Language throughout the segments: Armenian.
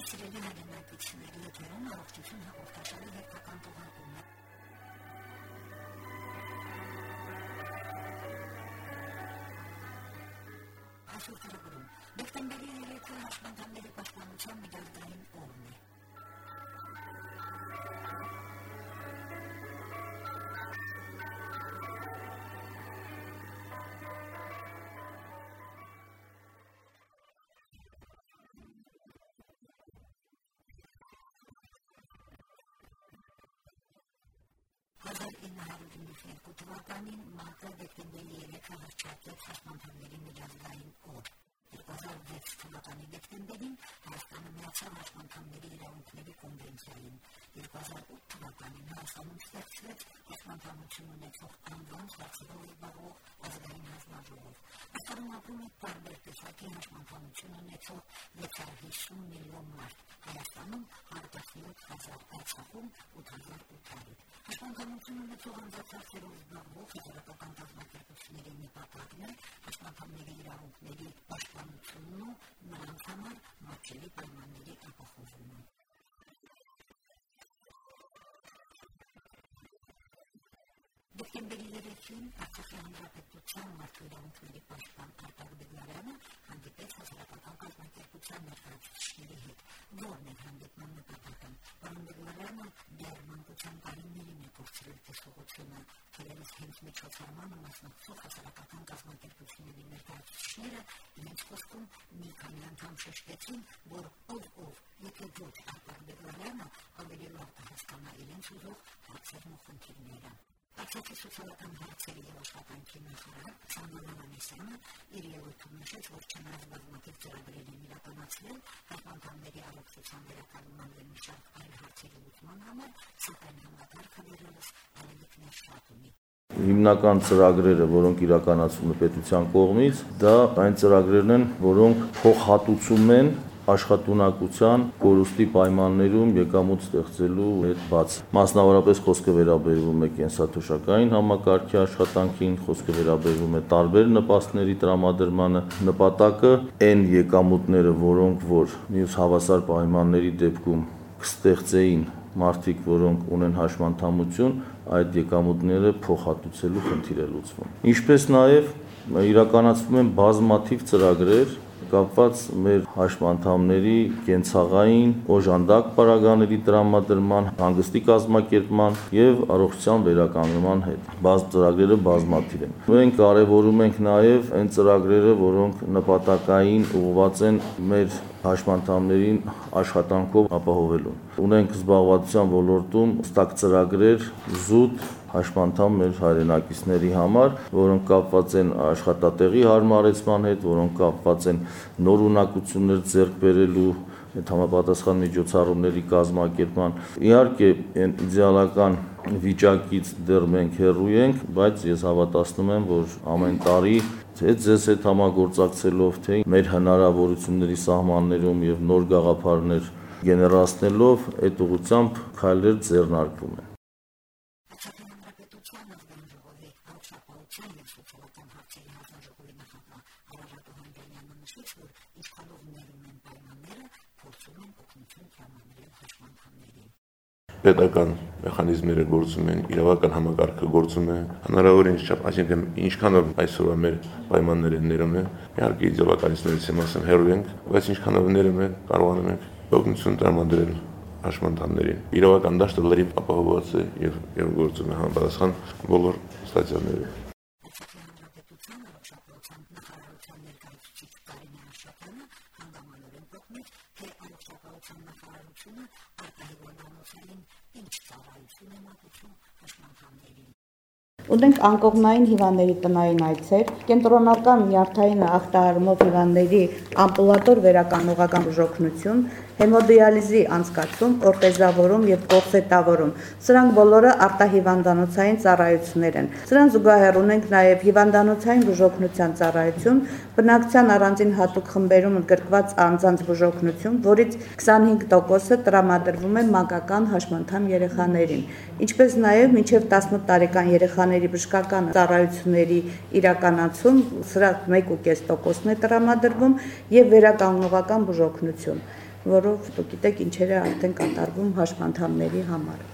Սիրելի հայրենակիցների եթերում առողջություն հաղորդաշարի հերթական թողարկումն է։ 1952 թվականին ՄԱԿ-ը դեկտեմբերի 3-ը հռչակեց հաշմանդամների միջազգային օր։ 2006 թվականի դեկտեմբերին Հայաստանը միացավ հաշմանդամների իրավունքների կոնվենցիային։ 2008 թվականին Հայաստանում ստեղծվեց հաշմանդամություն ունեցող անվան հարցերով զբաղվող ազգային հանձնաժողով։ Այստեղ ապրում է տարբեր տեսակի հաշմանդամություն ունեցող 650 միլիոն մարդ։ Հայաստանում 170 հազար, Արցախում 800 Հաշմանդամություն ունեցող անձանցերով զբաղվող հասարակական կազմակերպությունների նպատակն է հաշմանդամների իրավունքների պաշտպանությունն ու նրանց համար մատչելի պայմանների ապահովումը։ Դեկտեմբերի 3-ին Արցախի հանրապետության մարդու իրավունքների պաշտպան Արտակ Բեգլարյանը հանդիպեց հասարակական կազմակերպության ներկայացուցիչների հետ։ Որն է հանդիպման նպատակը։ Պարոն Բեգլարյանը դեռ մանկության տարիներին է փորձել տեսողությունը, թերևս հենց միջոցառմանը մասնակցող հասարակական կազմակերպությունների ներկայացուցիչները իրենց խոսքում մի քանի անգամ շեշտեցին, որ ով ով, եթե ոչ Արտակ Բեգլարյանը, ավելի լավ կհասկանա իրենց ուզող հարցերն ու խնդիրները։ Արցախի սոցիալական հարցերի եւ աշխատանքի նախարար Սամվել Անանեսյանը իր ելույթում նշեց, որ չնայած բազմաթիվ ծրագրերին իրականացնել հաշմանդամների առողջության վերականգնման եւ մի շարք այլ հարցերի լուծման համար, սակայն համակարգը դեռևս արևիկներ շատ ունի հիմնական ծրագրերը, որոնք իրականացվում է պետության կողմից, դա այն ծրագրերն են, որոնք փոխհատուցում են աշխատունակության կորուստի պայմաններում եկամուտ ստեղծելու հետ բաց։ Մասնավորապես խոսքը վերաբերվում է կենսաթոշակային համակարգի աշխատանքին, խոսքը վերաբերվում է տարբեր նպաստների տրամադրմանը։ Նպատակը այն եկամուտները, որոնք որ մյուս հավասար պայմանների դեպքում կստեղծեին մարդիկ, որոնք ունեն հաշմանդամություն, այդ եկամուտները փոխհատուցելու խնդիր է լուծվում։ Ինչպես նաև իրականացվում են բազմաթիվ ծրագրեր, կապված մեր հաշմանդամների կենցաղային օժանդակ պարագաների տրամադրման, հանգստի կազմակերպման եւ առողջության վերականգնման հետ։ Բազ ծրագրերը բազմաթիվ են։ Մենք կարևորում ենք նաեւ այն ծրագրերը, որոնք նպատակային ուղղված են մեր հաշմանդամներին աշխատանքով ապահովելուն։ Ունենք զբաղվածության ոլորտում ստակ ծրագրեր զուտ հաշմանդամ մեր հայրենակիցների համար, որոնք կապված են աշխատատեղի հարմարեցման հետ, որոնք կապված են նոր ունակություններ ձեռք բերելու այդ համապատասխան միջոցառումների կազմակերպման։ Իհարկե, այն իդեալական վիճակից դեռ մենք հեռու ենք, բայց ես հավատացնում եմ, որ ամեն տարի թե ձեզ հետ համագործակցելով, թե մեր հնարավորությունների սահմաններում եւ նոր գաղափարներ գեներացնելով այդ ուղությամբ քայլեր ձեռնարկվում են։ պետական մեխանիզմները գործում են, իրավական համակարգը գործում է, հնարավոր ինչ չափ, այսինքն ինչքանով այսօրվա մեր պայմանները ներում է, իհարկե իդեալականիստներից եմ ասեմ հերո ենք, բայց ինչքանով ներում է, կարողանում ենք օգնություն տրամադրել հաշմանդամներին։ Իրավական դաշտը լրիվ ապահովված է եւ եւ գործում է համապատասխան բոլոր ստացիաները։ նախարարությունը արտահայտություններին ինչ ծառայություն է մատուցում հաշմանդամներին Ունենք անկողնային հիվանդների տնային այցեր, կենտրոնական նյարդային ախտահարումով հիվանդների ամբուլատոր վերականգնողական բուժօգնություն, հեմոդիալիզի անցկացում, օրտեզավորում եւ կողզետավորում։ Սրանք բոլորը արտահիվանդանոցային ծառայություններ են։ Սրան զուգահեռ ունենք նաեւ հիվանդանոցային բուժօգնության ծառայություն, բնակցության առանձին հատուկ խմբերում ընդգրկված անձանց բուժօգնություն, որից 25%-ը տրամադրվում է մանկական հաշմանդամ երեխաներին, ինչպես նաեւ մինչեւ 18 տարեկան երեխաների բժշկական ծառայությունների իրականացում սրա 1.5%-ն է տրամադրվում եւ վերականգնողական բուժօգնություն։ որով դուք գիտեք ինչեր է արդեն կատարվում հաշմանդամների համար։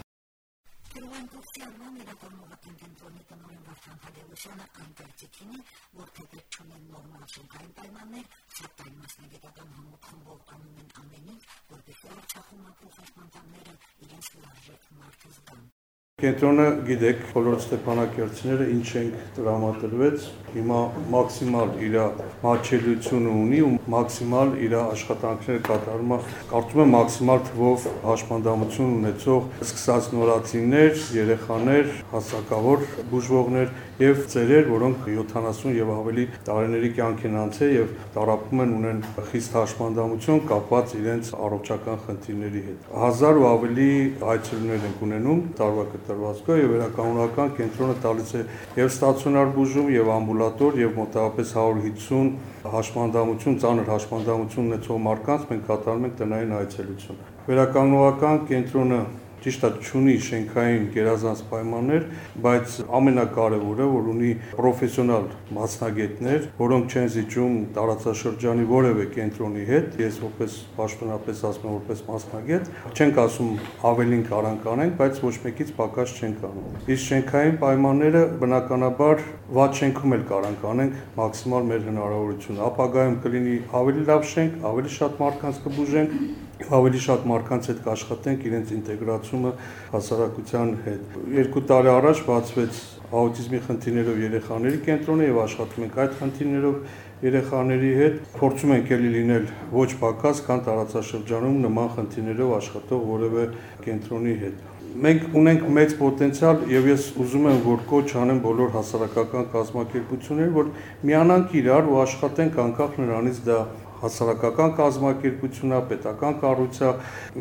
Կենտրոնը գիտեք, բոլոր Ստեփանակերտցիները ինչ ենք տրամադրվեց, հիմա մաքսիմալ իր մատչելիությունը ունի ու մաքսիմալ իր աշխատանքները կատարում է, կարծում եմ մաքսիմալ թվով հաշմանդամություն ունեցող սկսած նորացիներ, երեխաներ, հասակավոր բուժվողներ եւ ծերեր, որոնք 70 եւ ավելի տարիների կյանք են անցել եւ տարապում են ունեն խիստ հաշմանդամություն կապված իրենց առողջական խնդիրների հետ։ 1000 ու ավելի այցելուներ են ունենում տարվա կտրվածքով եւ վերականգնական կենտրոնը տալիս է եւ ստացիոնար բուժում եւ ամբուլատոր եւ մոտավորապես 150 հաշմանդամություն, ծանր հաշմանդամություն ունեցող մարդկանց մենք կատարում ենք տնային այցելություն։ Վերականգնական կենտրոնը ճիշտ է ճունի շենքային գերազանց պայմաններ, բայց ամենակարևորը, որ ունի պրոֆեսիոնալ մասնագետներ, որոնք չեն զիջում տարածաշրջանի որևէ կենտրոնի հետ, ես որպես պաշտոնապես ասում եմ որպես մասնագետ, չենք ասում ավելին կարանք անենք, բայց ոչ մեկից պակաս չենք անում։ Իսկ շենքային պայմանները բնականաբար վատ շենքում էլ կարանք անենք մաքսիմալ մեր հնարավորությունը։ Ապագայում կլինի ավելի լավ շենք, ավելի շատ մարդկանց կբուժենք ավելի շատ մարդկանց հետ կաշխատենք իրենց ինտեգրացումը հասարակության հետ։ Երկու տարի առաջ բացվեց աուտիզմի խնդիրներով երեխաների կենտրոնը եւ աշխատում ենք այդ խնդիրներով երեխաների հետ փորձում ենք ելի լինել ոչ պակաս, քան տարածաշրջանում նման խնդիրներով աշխատող որևէ կենտրոնի հետ մենք ունենք մեծ պոտենցիալ եւ ես ուզում եմ որ կոչ անեմ բոլոր հասարակական կազմակերպություններին որ միանանք իրար ու աշխատենք անկախ նրանից դա հասարակական կազմակերպությունա, պետական կառույցա։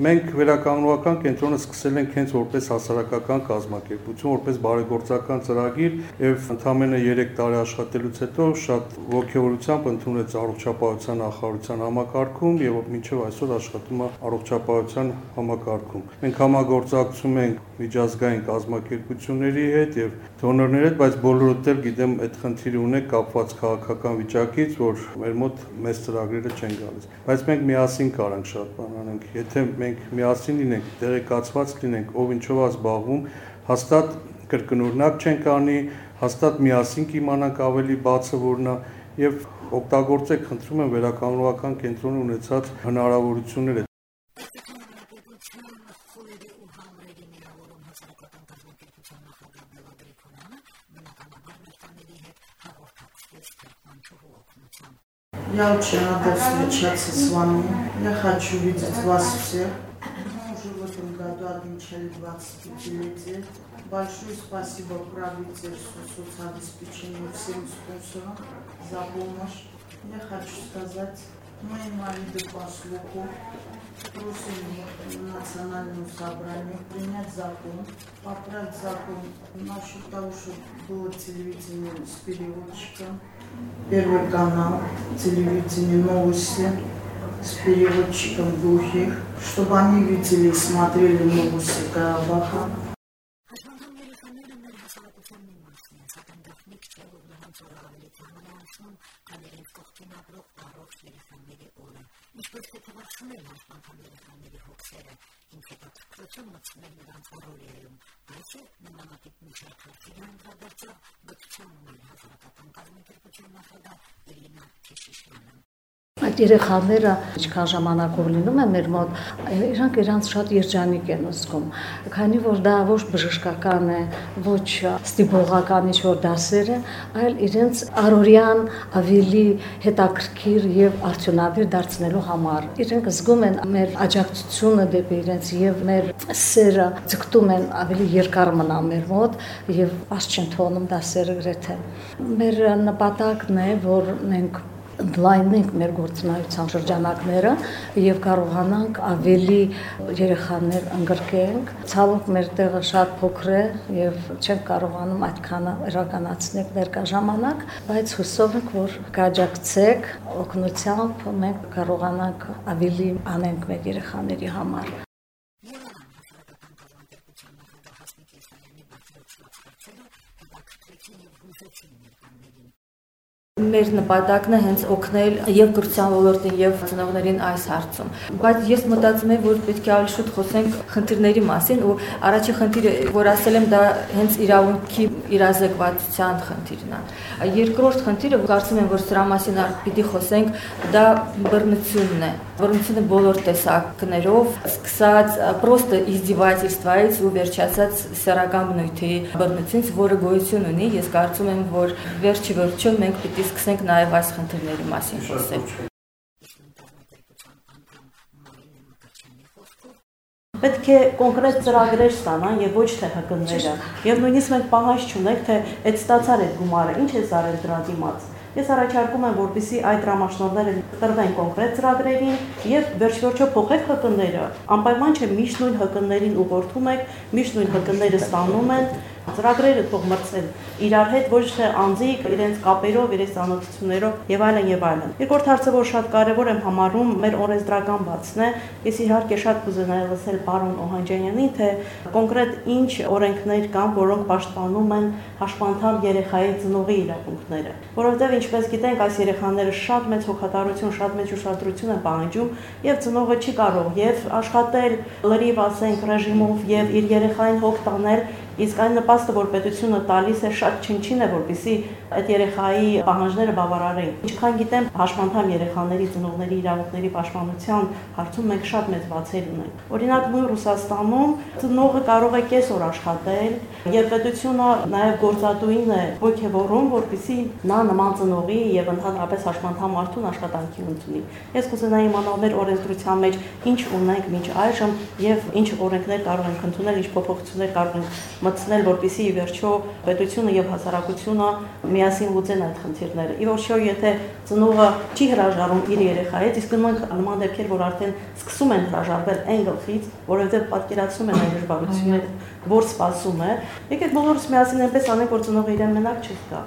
Մենք վերականգնողական կենտրոնը սկսել ենք հենց որպես հասարակական կազմակերպություն, որպես բարեգործական ծրագիր եւ ընդամենը 3 տարի աշխատելուց հետո շատ ողջավորությամբ ընդունեց առողջապահության նախարարության համակարգում եւ մինչեւ այսօր աշխատում է առողջապահության համակարգում։ Մենք համագործակցում ենք միջազգային կազմակերպությունների հետ եւ դոնորների հետ, բայց բոլորդ էլ գիտեմ այդ խնդիրը ունեք կապված քաղաքական վիճակից, որ մեր մոտ մեծ ծրագրեր ծրագրերը չեն գալիս։ Բայց մենք միասին կարանք շատ բան անենք։ Եթե մենք միասին լինենք, տեղեկացված լինենք, ով ինչով է զբաղվում, հաստատ կրկնօրինակ չենք անի, հաստատ միասին կիմանանք ավելի բացը որն է եւ օգտագործեք, խնդրում եմ վերականգնողական կենտրոնը ունեցած հնարավորությունները Я очень рада встречаться с вами. Я хочу видеть вас всех. Мы уже в этом году отмечали 25-летие. Большое спасибо правительству, соцобеспечению, всем спонсорам за помощь. Я хочу сказать, мы инвалиды по слуху просим национальному собранию принять закон, поправить закон насчет того, чтобы было телевидение с переводчиком, Первый канал, телевидение, новости с переводчиком глухих, чтобы они видели и смотрели новости Карабаха. Դատկրություն մտցնել նրանց առօրյայում, բայց նմանատիպ մի շարք հարցեր անդրադարձավ գտության ունեն հասարակական կազմակերպության նախագահ Էլինա Քեշիշյանը։ Այդ երեխաները ինչքան ժամանակով լինում են մեր մոտ, իրանք իրանք շատ երջանիկ են զգում, քանի որ դա ոչ բժշկական է, ոչ ստիպողական ինչ-որ դասեր է, այլ իրենց առօրյան ավելի հետաքրքիր եւ արդյունավետ դարձնելու համար։ Իրենք զգում են մեր աջակցությունը դեպի իրենց եւ մեր սերը ձգտում են ավելի երկար մնա մեր մոտ եւ pas չեն թողնում դասերը գրեթե։ Մեր նպատակն է, որ մենք ընդլայնենք մեր գործունեության շրջանակները եւ կարողանանք ավելի երեխաներ ընդգրկենք։ Ցավոք մեր տեղը շատ փոքր է եւ չենք կարողանում այդքանը իրականացնել ներկա ժամանակ, բայց հուսով ենք, որ կաջակցեք օգնությամբ մենք կարողանանք ավելի անենք մեր երեխաների համար։ Մեր նպատակն է հենց օգնել եւ կրթության ոլորտին եւ ծնողներին այս հարցում։ Բայց ես մտածում եմ, որ պետք է ավելի շուտ խոսենք խնդիրների մասին ու առաջի խնդիրը, որ ասել եմ, դա հենց իրավունքի իրազեկվածության խնդիրն է։ Երկրորդ խնդիրը, կարծում եմ, որ սրա մասին պիտի խոսենք, դա բռնությունն է։ Բռնությունը բոլոր տեսակներով, սկսած պրոստը իզդիվայցիստվայից ու վերջացած սեռական բնույթի բռնությունից, որը գոյություն ունի, ես կարծում եմ, որ վերջի վերջո մենք պիտի սկսենք նաև այս խնդիրների մասին խոսել։ Պետք է կոնկրետ ծրագրեր ստանան եւ ոչ թե հկնները։ Եվ նույնիսկ մենք պահանջ չունենք, թե այդ ստացար այդ գումարը ինչ է զարել դրա դիմաց։ Ես առաջարկում եմ, որպեսզի այդ դրամաշնորհները տրվեն կոնկրետ ծրագրերին եւ վերջ-վերջո փոխեք հկնները։ Անպայման չէ միշտ նույն հկններին ուղղորդում եք, միշտ նույն հկնները ստանում են, ծրագրերը թող մրցեն իրար հետ ոչ թե անձիկ իրենց կապերով, իրենց ծանոթություններով եւ այլն եւ այլն։ Երկրորդ հարցը, որ շատ կարեւոր եմ համարում, մեր օրենսդրական բացն է։ Ես իհարկե շատ կուզենայի լսել պարոն Օհանջանյանին, թե կոնկրետ ինչ օրենքներ կան, որոնք պաշտպանում են հաշմանդամ երեխայի ծնողի իրավունքները։ Որովհետեւ ինչպես գիտենք, այս երեխաները շատ մեծ հոգատարություն, շատ մեծ ուշադրություն են պահանջում եւ ծնողը չի կարող եւ աշխատել լրիվ ասենք ռեժիմով եւ իր երեխային հոգ տանել Իսկ այն նպաստը, որ պետությունը տալիս է, շատ չնչին է, որպեսի այդ երեխայի պահանջները բավարարեն։ Ինչքան գիտեմ, հաշմանդամ երեխաների ծնողների իրավունքների պաշտպանության հարցում մենք շատ մեծ բացեր ունենք։ Օրինակ, նույն Ռուսաստանում ծնողը կարող է կեսօր աշխատել, եւ պետությունը նաեւ գործատուին է ողջևորում, որպեսի նա նման ծնողի եւ ընդհանրապես հաշմանդամ մարդուն աշխատանքի ընդունի։ Ես կուզենայի իմանալ մեր օրենսդրության մեջ ինչ ունենք մինչ այժմ եւ ինչ օրենքներ կարող ենք ընդունել, ինչ փոփոխություններ կարող ենք մտցնել, որպեսզի ի վերջո պետությունը եւ հասարակությունը միասին լուծեն այդ խնդիրները։ Ի վերջո, եթե ծնողը չի հրաժարվում իր երեխայից, իսկ նման նման դեպքեր, որ արդեն սկսում են հրաժարվել այն գլխից, որովհետեւ պատկերացնում են այն դժվարությունները, որ սպասում է, եկեք բոլորս միասին այնպես անենք, որ ծնողը իրեն մենակ չզգա։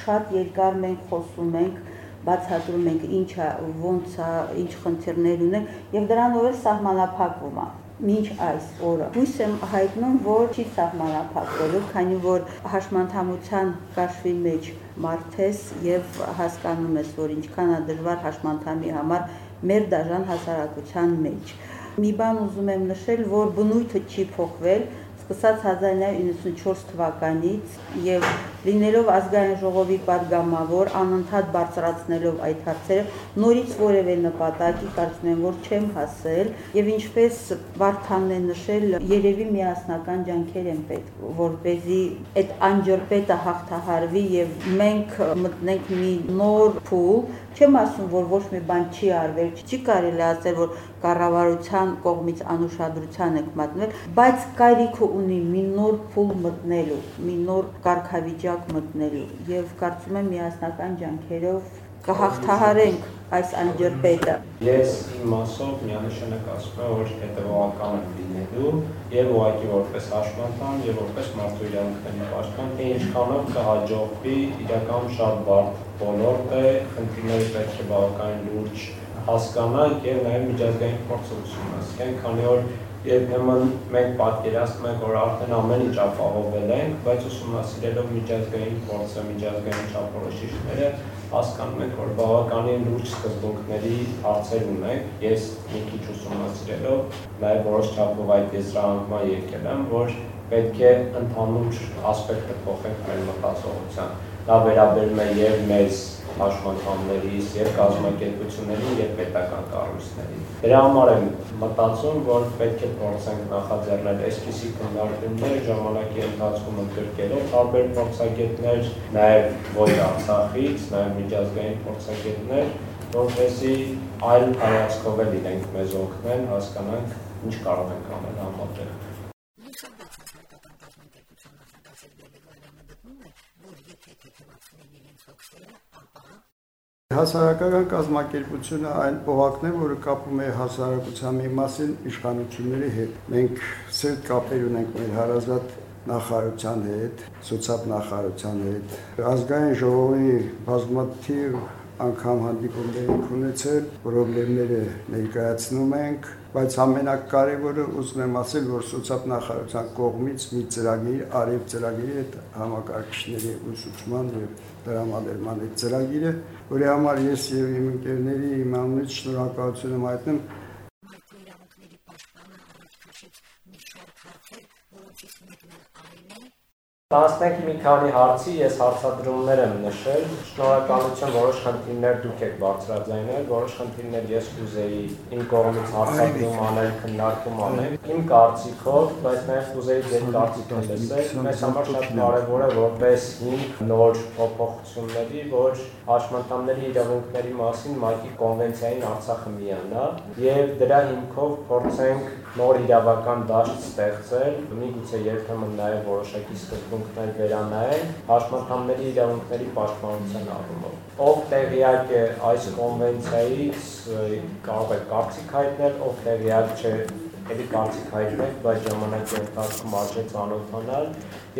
շատ երկար մենք խոսում ենք, բացատրում ենք ինչա, ոնց է, ինչ խնդիրներ ունենք եւ դրանով էլ սահմանափակվում է մինչ այս օրը։ Հույս եմ հայտնում, որ չի սահմանափակվելու, քանի որ հաշմանդամության կաշվի մեջ մարդես եւ հասկանում ես, որ ինչքան է դժվար հաշմանդամի համար մեր դաժան հասարակության մեջ։ Մի բան ուզում եմ նշել, որ բնույթը չի փոխվել, սկսած 1994 թվականից եւ լինելով ազգային ժողովի падգամավոր, անընդհատ բարձրացնելով այդ հարցերը, նորից որևէ նպատակի կարծում եմ, որ չեմ հասել, եւ ինչպես Վարդանն է նշել, երևի միասնական ջանքեր են պետք, որ เป զի այդ անջրպետը հաղթահարվի եւ մենք մտնենք մի նոր փուլ, չեմ ասում, որ ոչ մի բան չի արվել, չի կարելի ասել, որ կառավարության կողմից անուշադրության եք մատնել, բայց կարիք ունի մի նոր փուլ մտնելու, մի նոր կարգավիճակ վիճակ մտնելու եւ կարծում եմ միասնական ջանքերով կհաղթահարենք այս անջրպետը։ Ես իմ մասով միանշանակ ասում եմ, որ հետևողական եմ լինելու եւ ուղղակի որպես հաշմանդամ եւ որպես մարդու իրավունքների պաշտպան, թե ինչքանով կհաջողվի իրական շատ բարդ ոլորտ է, խնդիրները պետք է բավականին լուրջ հասկանանք եւ նաեւ միջազգային փորձը ուսումնասիրենք, քանի որ երբեմն մենք պատկերացնում ենք, որ արդեն ամեն ինչ ապահովել ենք, բայց ուսումնասիրելով միջազգային փորձը, միջազգային չափորոշիչները, հասկանում ենք, որ բավականին լուրջ սկզբունքների հարցեր ունենք։ Ես մի քիչ ուսումնասիրելով նաև որոշ չափով այդ եզրահանգման եկել եմ, որ պետք է ընդհանուր ասպեկտը փոխենք մեր մտածողության։ Դա վերաբերում է եւ մեզ հաշմանդամներից եւ կազմակերպություններին եւ պետական կառույցներին։ Դրա համար եմ մտածում, որ պետք է փորձենք նախաձեռնել այսպիսի քննարկումներ ժամանակի ընթացքում ընդգրկելով տարբեր փորձագետներ, նաեւ ոչ Արցախից, նաեւ միջազգային փորձագետներ, որովհետեւ այլ հայացքով էլ իրենք մեզ օգնեն, հասկանանք ինչ կարող ենք անել համատեղ։ Հասարակական կազմակերպությունը այն օղակն է, որը կապում է հասարակության մի մասին իշխանությունների հետ։ Մենք սերտ կապեր ունենք մեր հարազատ նախարարության հետ, սոցիալ նախարարության հետ, ազգային ժողովի բազմաթիվ անգամ հանդիպումներ ենք ունեցել, խնդիրները ներկայացնում ենք, բայց ամենակարևորը ուզում եմ ասել, որ սոցիալ-նախարարության կողմից մի ծրագիր, արև ծրագիրի հետ համակարգիչների ուսուցման եւ դրամադրման այդ ծրագիրը, որի համար ես եւ իմ ընկերների իմ անունից շնորհակալություն եմ հայտնում Տասնեք մի քանի հարցի ես հարցադրումներ եմ նշել։ Շնորհակալություն որոշ խնդիրներ դուք եք բարձրաձայնել, որոշ խնդիրներ ես կուզեի իմ կողմից հարցադրում անել, քննարկում անել։ Իմ կարծիքով, բայց նաև կուզեի ձեր կարծիքը լսել, մեզ համար շատ կարևոր է որպես հիմք նոր փոփոխությունների, որ հաշմանդամների իրավունքների մասին ՄԱԿ-ի կոնվենցիային Արցախը միանա եւ դրա հիմքով փորձենք նոր իրավական դաշտ ստեղծել, միգուցե երբեմն նաև որոշակի սկզբունքներ վերանայել հաշմանդամների իրավունքների պաշտպանության առումով։ Ով տեղյակ է այս կոնվենցիայից, կարող է կարծիք հայտնել, ով տեղյակ չէ, էլի կարծիք հայտնեք, բայց ժամանակի ընթացքում արժե ծանոթանալ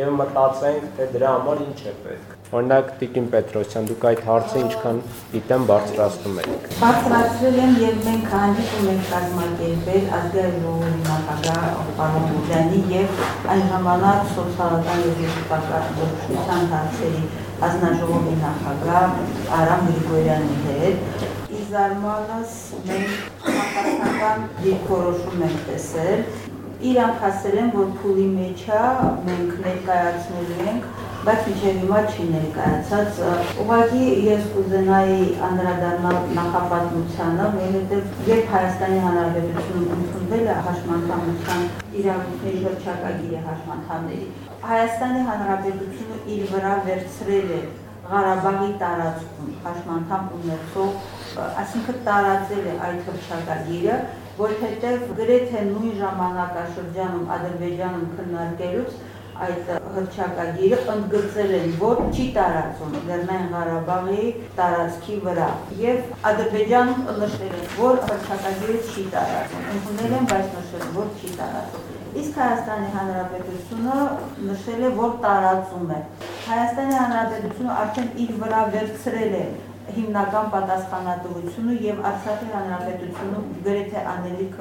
եւ մտածենք, թե դրա համար ինչ է պետք։ Օրինակ Տիկին Պետրոսյան, դուք այդ հարցը ինչքան գիտեմ բարձրացնում եք։ Բարձրացրել եմ եւ մենք հանդիպում ենք կազմակերպել ազգային նախագահ պարոն Մուրյանի եւ այն ժամանակ սոցիալական եւ գործունեության հարցերի ազնաժողովի նախագահ Արամ Գրիգորյանի հետ զարմանս մենք համապատասխանական դիրքորոշում ենք տեսել իրանք ասել են, որ փուլի մեջ է, մենք ներկայացնելու ենք, բայց մինչև հիմա չի ներկայացած։ Ուղղակի ես կուզենայի անդրադառնալ նախապատմությանը, որովհետև երբ Հայաստանի Հանրապետությունում ընդունվել է հաշմանդամության իրավունքների հռչակագիրը հաշմանդամների, Հայաստանի Հանրապետությունը իր վրա վերցրել է Ղարաբաղի տարածքում հաշմանդամ ունեցող, այսինքն տարածել է այդ հռչակագիրը որովհետև գրեթե նույն ժամանակաշրջանում Ադրբեջանում քննարկելուց այդ հրճակագիրը ընդգծել են, որ չի տարածում Լեռնային Ղարաբաղի տարածքի վրա եւ Ադրբեջանում նշել են, որ հրճակագիրը չի տարածում։ Ընդունել են, բայց նշել, որ չի տարածում։ Իսկ Հայաստանի Հանրապետությունը նշել է, որ տարածում է։ Հայաստանի Հանրապետությունը արդեն իր վրա վերցրել է հիմնական պատասխանատվությունը եւ Արցախի հանրապետությունում գրեթե անելիք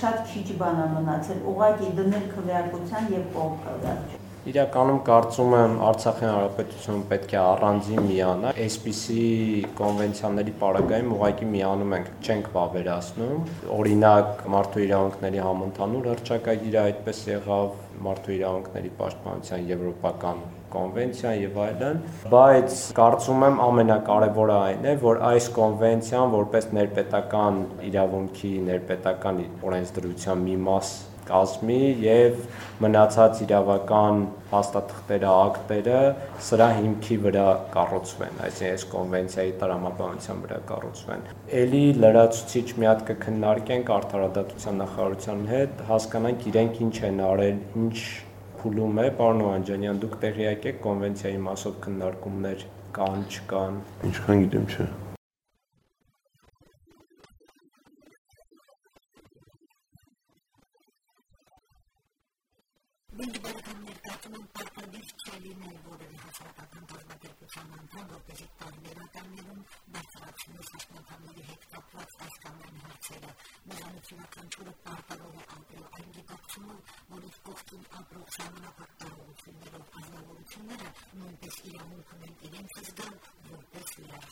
շատ քիչ բան է մնացել, ուղղակի դնել քվեարկության եւ կողմ քվեարկության։ Իրականում կարծում եմ Արցախի հանրապետությունը պետք է առանձին միանա, այսպիսի կոնվենցիաների պարագայում ուղղակի միանում ենք, չենք վավերացնում։ Օրինակ մարդու իրավունքների համընդհանուր հռչակագիրը այդպես եղավ, մարդու իրավունքների պաշտպանության եվրոպական կոնվենցիան եւ այլն, բայց կարծում եմ ամենակարևորը այն է, որ այս կոնվենցիան որպես ներպետական իրավունքի, ներպետական օրենսդրության մի մաս կազմի եւ մնացած իրավական հաստատքները, ակտերը սրա հիմքի վրա կառուցվեն, այսինքն այս կոնվենցիայի տրամաբանության վրա կառուցվեն։ Էլի լրացուցիչ մի հատ կքննարկենք արդարադատության նախարարության հետ, հասկանանք իրենք ինչ են արել, ինչ փուլում է, պարոն Օանջանյան, դուք տեղյակ եք կոնվենցիայի մասով քննարկումներ կան, չկան։ Ինչքան գիտեմ, չէ։ լինել որևէ հասարակական կազմակերպության անդամ, որպեսզի տարբեր ատամներում բարձրացնի հասկանալի հետ կապված այս կամ այն հարցերը։ Նրանց յուրաքանչյուրը պարտավոր է ապրել այն գիտակցումով, որ իր կողքին ապրող ժամանակակ տարողություններով ազնվորությունները նույնպես իրավունք ունեն իրենց զգալ որպես լիարժեք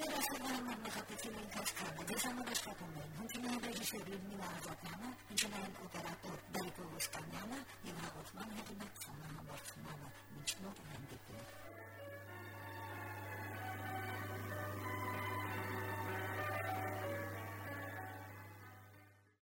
मेरा असर नहीं मरने का किसी नहीं का स्थान है जैसा मेरा स्टॉक में उनकी नहीं मेरे शरीर में मार जाता है इनके मैं इनको करा तो दल को उसका नाम ये भागवत मान है कि मैं खाना वर्तमान मुझको रहने देते हैं